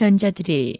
전자들이